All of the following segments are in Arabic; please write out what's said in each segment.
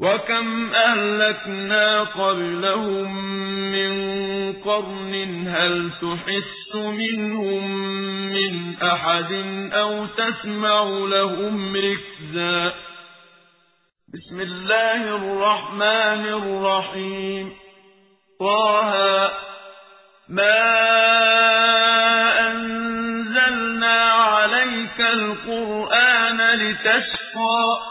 وكم أهلكنا قبلهم من قرن هل تحس منهم من أحد أو تسمع لهم ركزا بسم الله الرحمن الرحيم طه ما أنزلنا عليك القرآن لتشقى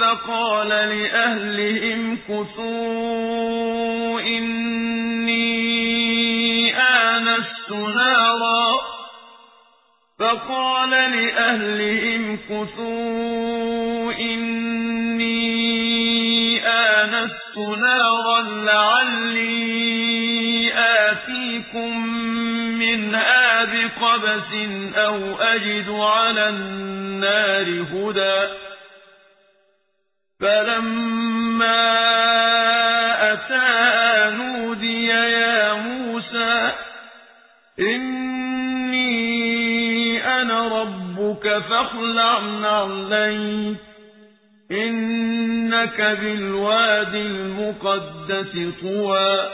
فقال لأهلهم كثوا إني آنست نارا. فقال لأهلهم كثوا إني آنست نارا لعلي آتيكم منها بقبس أو أجد على النار هدى. فلما أتاها نودي يا موسى إني أنا ربك فاخلع نعليك إنك بالوادي المقدس طوى